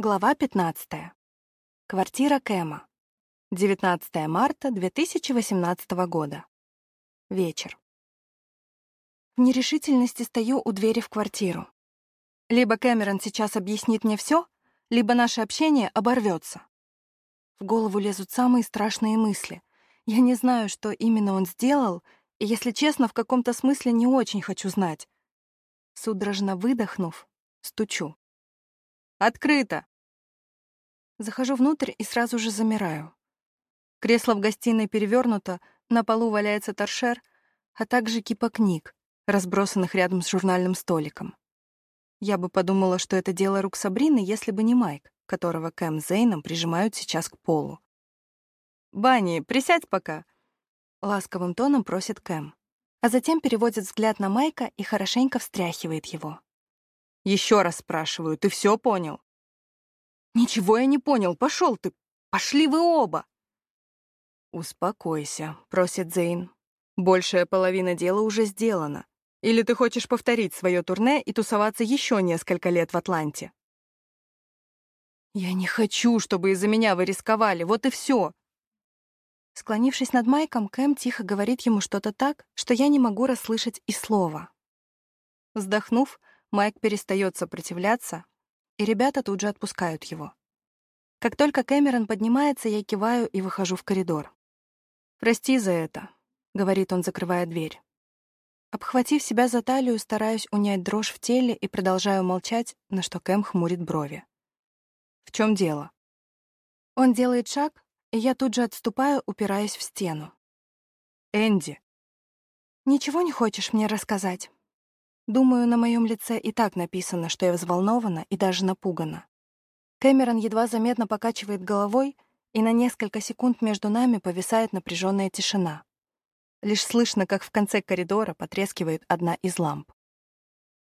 Глава 15. Квартира Кэма. 19 марта 2018 года. Вечер. В нерешительности стою у двери в квартиру. Либо Кэмерон сейчас объяснит мне все, либо наше общение оборвется. В голову лезут самые страшные мысли. Я не знаю, что именно он сделал, и, если честно, в каком-то смысле не очень хочу знать. Судорожно выдохнув, стучу. «Открыто!» Захожу внутрь и сразу же замираю. Кресло в гостиной перевернуто, на полу валяется торшер, а также кипа книг, разбросанных рядом с журнальным столиком. Я бы подумала, что это дело рук Сабрины, если бы не Майк, которого Кэм Зейном прижимают сейчас к полу. «Банни, присядь пока!» — ласковым тоном просит Кэм, а затем переводит взгляд на Майка и хорошенько встряхивает его. Еще раз спрашиваю, ты все понял? Ничего я не понял. Пошел ты. Пошли вы оба. Успокойся, просит Зейн. Большая половина дела уже сделана. Или ты хочешь повторить свое турне и тусоваться еще несколько лет в Атланте? Я не хочу, чтобы из-за меня вы рисковали. Вот и все. Склонившись над Майком, Кэм тихо говорит ему что-то так, что я не могу расслышать и слова. Вздохнув, Майк перестает сопротивляться, и ребята тут же отпускают его. Как только Кэмерон поднимается, я киваю и выхожу в коридор. «Прости за это», — говорит он, закрывая дверь. Обхватив себя за талию, стараюсь унять дрожь в теле и продолжаю молчать, на что Кэм хмурит брови. «В чем дело?» Он делает шаг, и я тут же отступаю, упираясь в стену. «Энди!» «Ничего не хочешь мне рассказать?» Думаю, на моем лице и так написано, что я взволнована и даже напугана. Кэмерон едва заметно покачивает головой, и на несколько секунд между нами повисает напряженная тишина. Лишь слышно, как в конце коридора потрескивает одна из ламп.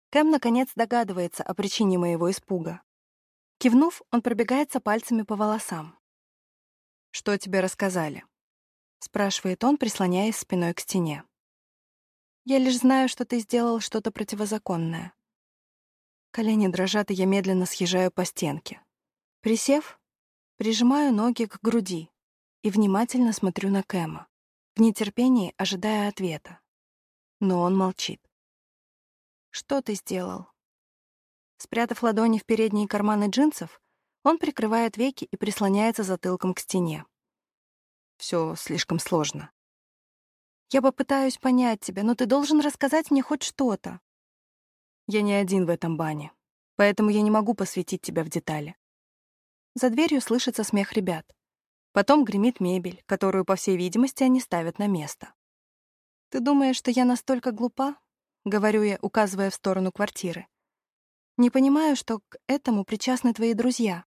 Кэм, наконец, догадывается о причине моего испуга. Кивнув, он пробегается пальцами по волосам. «Что тебе рассказали?» — спрашивает он, прислоняясь спиной к стене. Я лишь знаю, что ты сделал что-то противозаконное. Колени дрожат, и я медленно съезжаю по стенке. Присев, прижимаю ноги к груди и внимательно смотрю на Кэма, в нетерпении ожидая ответа. Но он молчит. «Что ты сделал?» Спрятав ладони в передние карманы джинсов, он прикрывает веки и прислоняется затылком к стене. Все слишком сложно. Я попытаюсь понять тебя, но ты должен рассказать мне хоть что-то. Я не один в этом бане, поэтому я не могу посвятить тебя в детали. За дверью слышится смех ребят. Потом гремит мебель, которую, по всей видимости, они ставят на место. «Ты думаешь, что я настолько глупа?» — говорю я, указывая в сторону квартиры. «Не понимаю, что к этому причастны твои друзья.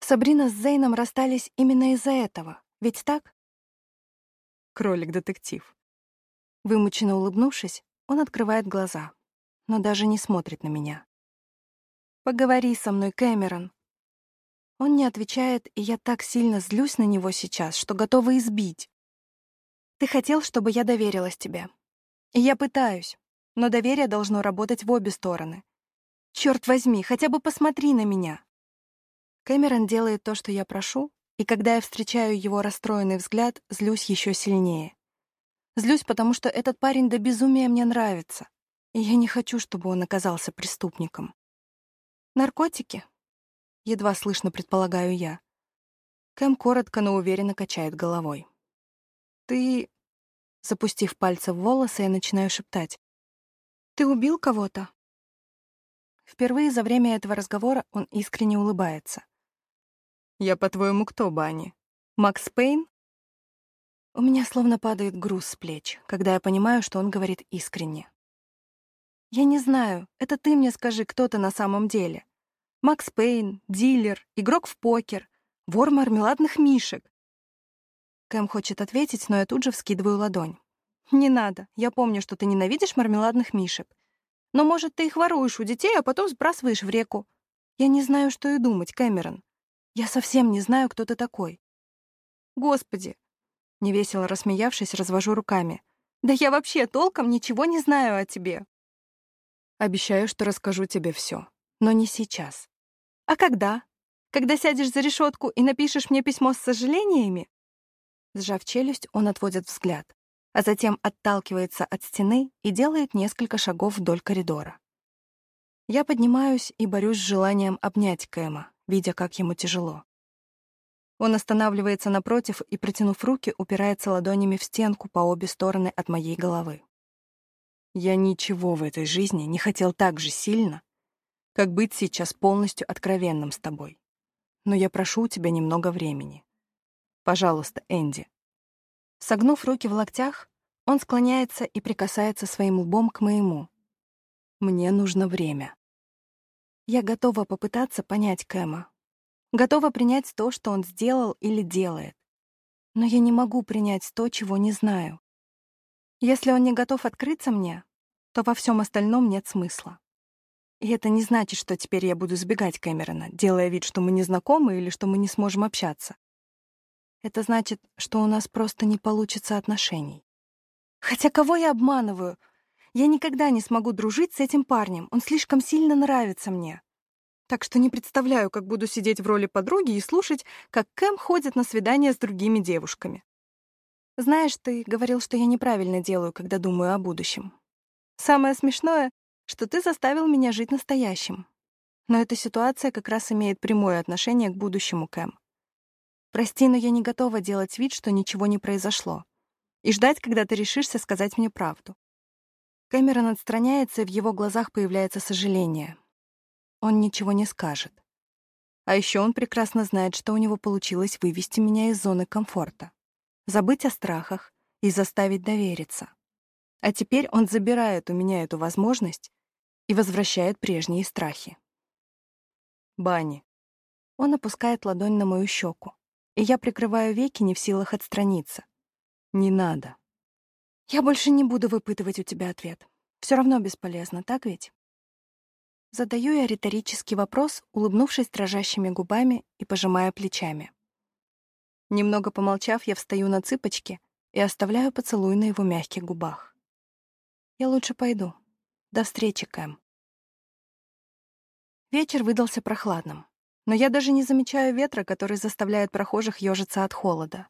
Сабрина с Зейном расстались именно из-за этого, ведь так?» Кролик-детектив. Вымученно улыбнувшись, он открывает глаза, но даже не смотрит на меня. «Поговори со мной, Кэмерон». Он не отвечает, и я так сильно злюсь на него сейчас, что готова избить. «Ты хотел, чтобы я доверилась тебе. И я пытаюсь, но доверие должно работать в обе стороны. Черт возьми, хотя бы посмотри на меня». Кэмерон делает то, что я прошу, и когда я встречаю его расстроенный взгляд, злюсь еще сильнее. Злюсь, потому что этот парень до безумия мне нравится, и я не хочу, чтобы он оказался преступником. Наркотики? Едва слышно предполагаю я. Кэм коротко, но уверенно качает головой. Ты... Запустив пальцы в волосы, я начинаю шептать. «Ты убил кого-то?» Впервые за время этого разговора он искренне улыбается. «Я, по-твоему, кто, Банни? Макс Пейн?» У меня словно падает груз с плеч, когда я понимаю, что он говорит искренне. «Я не знаю, это ты мне скажи, кто ты на самом деле. Макс Пейн, дилер, игрок в покер, вор мармеладных мишек». Кэм хочет ответить, но я тут же вскидываю ладонь. «Не надо, я помню, что ты ненавидишь мармеладных мишек. Но, может, ты их воруешь у детей, а потом сбрасываешь в реку. Я не знаю, что и думать, Кэмерон. Я совсем не знаю, кто ты такой. Господи, Невесело рассмеявшись, развожу руками. «Да я вообще толком ничего не знаю о тебе». «Обещаю, что расскажу тебе все, но не сейчас». «А когда?» Когда сядешь за решетку и напишешь мне письмо с сожалениями?» Сжав челюсть, он отводит взгляд, а затем отталкивается от стены и делает несколько шагов вдоль коридора. Я поднимаюсь и борюсь с желанием обнять Кэма, видя, как ему тяжело. Он останавливается напротив и, протянув руки, упирается ладонями в стенку по обе стороны от моей головы. Я ничего в этой жизни не хотел так же сильно, как быть сейчас полностью откровенным с тобой. Но я прошу у тебя немного времени. Пожалуйста, Энди. Согнув руки в локтях, он склоняется и прикасается своим лбом к моему. Мне нужно время. Я готова попытаться понять Кэма. Готова принять то, что он сделал или делает. Но я не могу принять то, чего не знаю. Если он не готов открыться мне, то во всем остальном нет смысла. И это не значит, что теперь я буду сбегать Кэмерона, делая вид, что мы не знакомы или что мы не сможем общаться. Это значит, что у нас просто не получится отношений. Хотя кого я обманываю? Я никогда не смогу дружить с этим парнем, он слишком сильно нравится мне. Так что не представляю, как буду сидеть в роли подруги и слушать, как Кэм ходит на свидания с другими девушками. Знаешь, ты говорил, что я неправильно делаю, когда думаю о будущем. Самое смешное, что ты заставил меня жить настоящим. Но эта ситуация как раз имеет прямое отношение к будущему, Кэм. Прости, но я не готова делать вид, что ничего не произошло. И ждать, когда ты решишься сказать мне правду. Кэмерон отстраняется, и в его глазах появляется сожаление. Он ничего не скажет. А еще он прекрасно знает, что у него получилось вывести меня из зоны комфорта, забыть о страхах и заставить довериться. А теперь он забирает у меня эту возможность и возвращает прежние страхи. Бани. Он опускает ладонь на мою щеку, и я прикрываю веки, не в силах отстраниться. Не надо. Я больше не буду выпытывать у тебя ответ. Все равно бесполезно, так ведь? Задаю я риторический вопрос, улыбнувшись дрожащими губами и пожимая плечами. Немного помолчав, я встаю на цыпочки и оставляю поцелуй на его мягких губах. Я лучше пойду. До встречи, Кэм. Вечер выдался прохладным, но я даже не замечаю ветра, который заставляет прохожих ежиться от холода.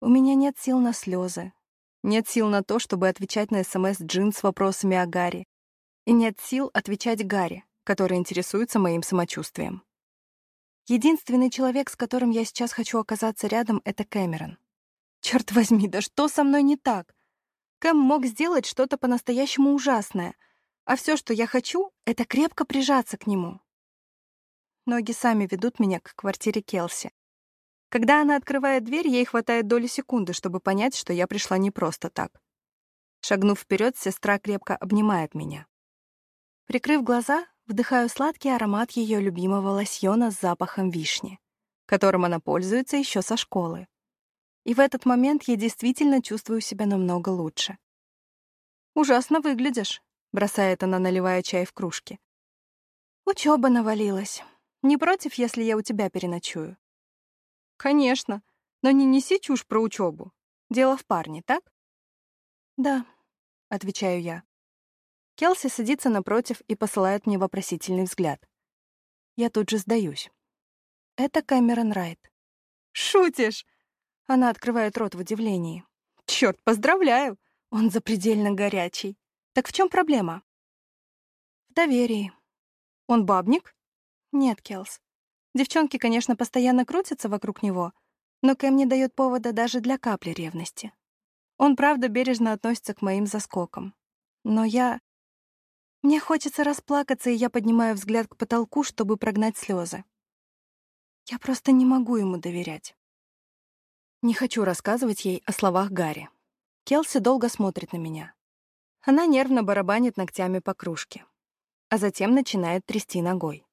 У меня нет сил на слезы, нет сил на то, чтобы отвечать на СМС Джин с вопросами о Гарри. И нет сил отвечать Гарри, который интересуется моим самочувствием. Единственный человек, с которым я сейчас хочу оказаться рядом, — это Кэмерон. Черт возьми, да что со мной не так? Кэм мог сделать что-то по-настоящему ужасное, а все, что я хочу, — это крепко прижаться к нему. Ноги сами ведут меня к квартире Келси. Когда она открывает дверь, ей хватает доли секунды, чтобы понять, что я пришла не просто так. Шагнув вперед, сестра крепко обнимает меня. Прикрыв глаза, вдыхаю сладкий аромат ее любимого лосьона с запахом вишни, которым она пользуется еще со школы. И в этот момент я действительно чувствую себя намного лучше. «Ужасно выглядишь», — бросает она, наливая чай в кружке. «Учеба навалилась. Не против, если я у тебя переночую?» «Конечно. Но не неси чушь про учебу. Дело в парне, так?» «Да», — отвечаю я. Келси садится напротив и посылает мне вопросительный взгляд. Я тут же сдаюсь. Это Кэмерон Райт. «Шутишь?» Она открывает рот в удивлении. «Чёрт, поздравляю! Он запредельно горячий. Так в чем проблема?» «В доверии. Он бабник?» «Нет, Келс. Девчонки, конечно, постоянно крутятся вокруг него, но Кэм не дает повода даже для капли ревности. Он, правда, бережно относится к моим заскокам. Но я... Мне хочется расплакаться, и я поднимаю взгляд к потолку, чтобы прогнать слезы. Я просто не могу ему доверять. Не хочу рассказывать ей о словах Гарри. Келси долго смотрит на меня. Она нервно барабанит ногтями по кружке, а затем начинает трясти ногой.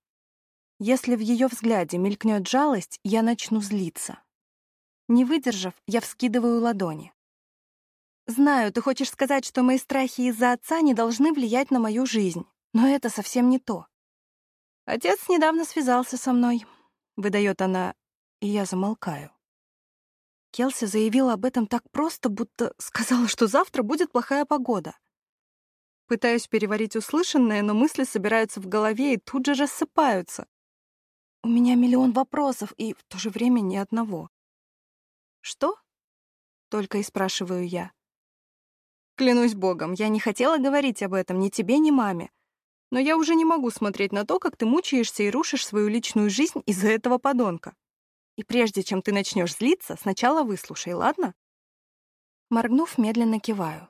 Если в ее взгляде мелькнет жалость, я начну злиться. Не выдержав, я вскидываю ладони. Знаю, ты хочешь сказать, что мои страхи из-за отца не должны влиять на мою жизнь, но это совсем не то. Отец недавно связался со мной, выдает она, и я замолкаю. Келси заявила об этом так просто, будто сказала, что завтра будет плохая погода. Пытаюсь переварить услышанное, но мысли собираются в голове и тут же рассыпаются. У меня миллион вопросов и в то же время ни одного. «Что?» — только и спрашиваю я. Клянусь богом, я не хотела говорить об этом ни тебе, ни маме. Но я уже не могу смотреть на то, как ты мучаешься и рушишь свою личную жизнь из-за этого подонка. И прежде чем ты начнешь злиться, сначала выслушай, ладно? Моргнув, медленно киваю.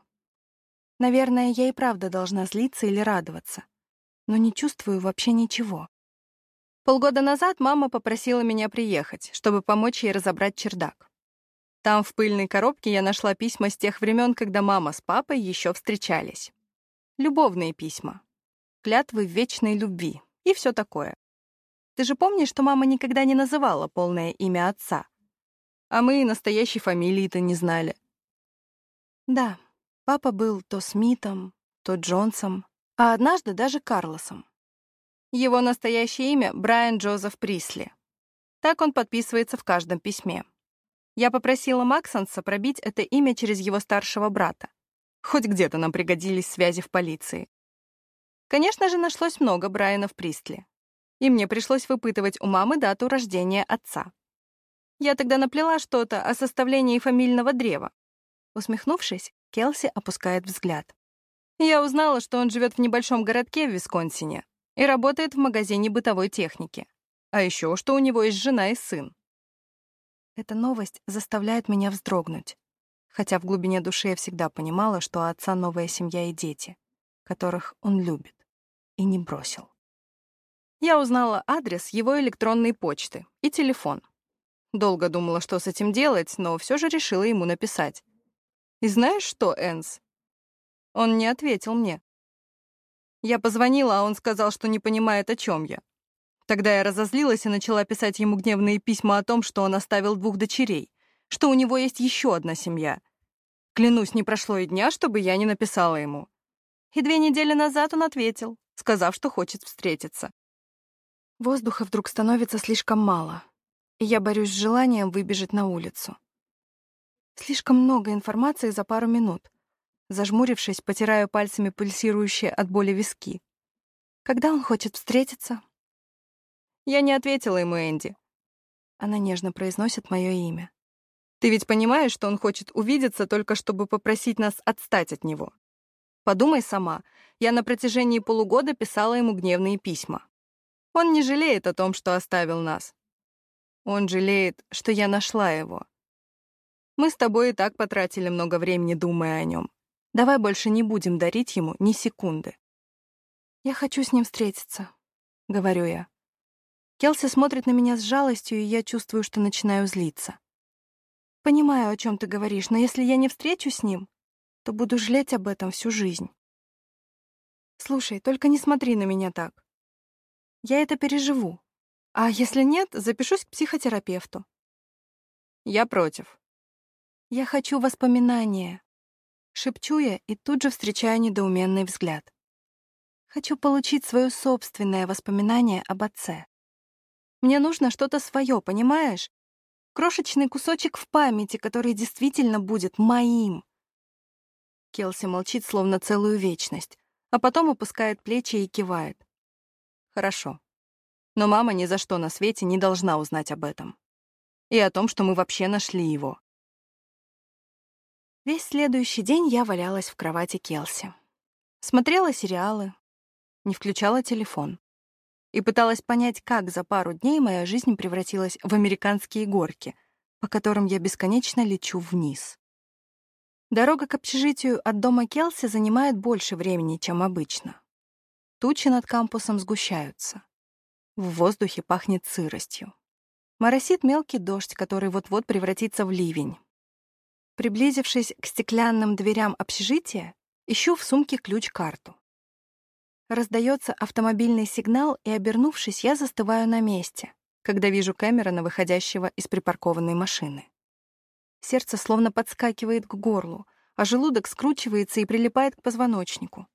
Наверное, я и правда должна злиться или радоваться. Но не чувствую вообще ничего. Полгода назад мама попросила меня приехать, чтобы помочь ей разобрать чердак. Там, в пыльной коробке, я нашла письма с тех времен, когда мама с папой еще встречались. Любовные письма. Клятвы вечной любви. И все такое. Ты же помнишь, что мама никогда не называла полное имя отца? А мы настоящей фамилии-то не знали. Да, папа был то Смитом, то Джонсом, а однажды даже Карлосом. Его настоящее имя — Брайан Джозеф Присли. Так он подписывается в каждом письме. Я попросила Максонса пробить это имя через его старшего брата. Хоть где-то нам пригодились связи в полиции. Конечно же, нашлось много Брайанов Пристли. И мне пришлось выпытывать у мамы дату рождения отца. Я тогда наплела что-то о составлении фамильного древа. Усмехнувшись, Келси опускает взгляд. Я узнала, что он живет в небольшом городке в Висконсине и работает в магазине бытовой техники. А еще, что у него есть жена и сын. Эта новость заставляет меня вздрогнуть, хотя в глубине души я всегда понимала, что у отца новая семья и дети, которых он любит и не бросил. Я узнала адрес его электронной почты и телефон. Долго думала, что с этим делать, но все же решила ему написать. И знаешь что, Энс? Он не ответил мне. Я позвонила, а он сказал, что не понимает, о чем я. Тогда я разозлилась и начала писать ему гневные письма о том, что он оставил двух дочерей, что у него есть еще одна семья. Клянусь, не прошло и дня, чтобы я не написала ему. И две недели назад он ответил, сказав, что хочет встретиться. Воздуха вдруг становится слишком мало, и я борюсь с желанием выбежать на улицу. Слишком много информации за пару минут. Зажмурившись, потираю пальцами пульсирующие от боли виски. Когда он хочет встретиться, я не ответила ему Энди. Она нежно произносит мое имя. Ты ведь понимаешь, что он хочет увидеться только чтобы попросить нас отстать от него? Подумай сама, я на протяжении полугода писала ему гневные письма. Он не жалеет о том, что оставил нас. Он жалеет, что я нашла его. Мы с тобой и так потратили много времени, думая о нем. Давай больше не будем дарить ему ни секунды. Я хочу с ним встретиться, — говорю я. Келси смотрит на меня с жалостью, и я чувствую, что начинаю злиться. Понимаю, о чем ты говоришь, но если я не встречусь с ним, то буду жалеть об этом всю жизнь. Слушай, только не смотри на меня так. Я это переживу. А если нет, запишусь к психотерапевту. Я против. Я хочу воспоминания. Шепчу я и тут же встречаю недоуменный взгляд. Хочу получить свое собственное воспоминание об отце. Мне нужно что-то свое, понимаешь? Крошечный кусочек в памяти, который действительно будет моим. Келси молчит, словно целую вечность, а потом опускает плечи и кивает. Хорошо. Но мама ни за что на свете не должна узнать об этом. И о том, что мы вообще нашли его. Весь следующий день я валялась в кровати Келси. Смотрела сериалы, не включала телефон и пыталась понять, как за пару дней моя жизнь превратилась в американские горки, по которым я бесконечно лечу вниз. Дорога к общежитию от дома Келси занимает больше времени, чем обычно. Тучи над кампусом сгущаются. В воздухе пахнет сыростью. Моросит мелкий дождь, который вот-вот превратится в ливень. Приблизившись к стеклянным дверям общежития, ищу в сумке ключ-карту. Раздается автомобильный сигнал, и, обернувшись, я застываю на месте, когда вижу Кэмерона, выходящего из припаркованной машины. Сердце словно подскакивает к горлу, а желудок скручивается и прилипает к позвоночнику.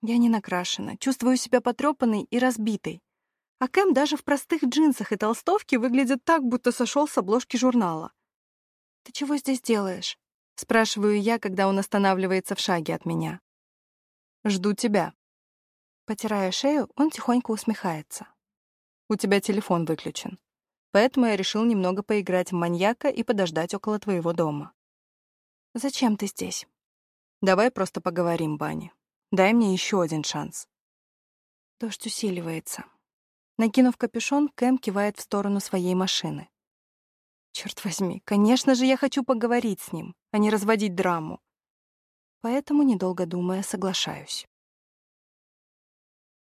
Я не накрашена, чувствую себя потрепанной и разбитой. А Кэм даже в простых джинсах и толстовке выглядит так, будто сошел с обложки журнала. «Ты чего здесь делаешь?» — спрашиваю я, когда он останавливается в шаге от меня. «Жду тебя», Потирая шею, он тихонько усмехается. У тебя телефон выключен. Поэтому я решил немного поиграть в маньяка и подождать около твоего дома. Зачем ты здесь? Давай просто поговорим, Банни. Дай мне еще один шанс. Дождь усиливается. Накинув капюшон, Кэм кивает в сторону своей машины. Черт возьми, конечно же, я хочу поговорить с ним, а не разводить драму. Поэтому, недолго думая, соглашаюсь.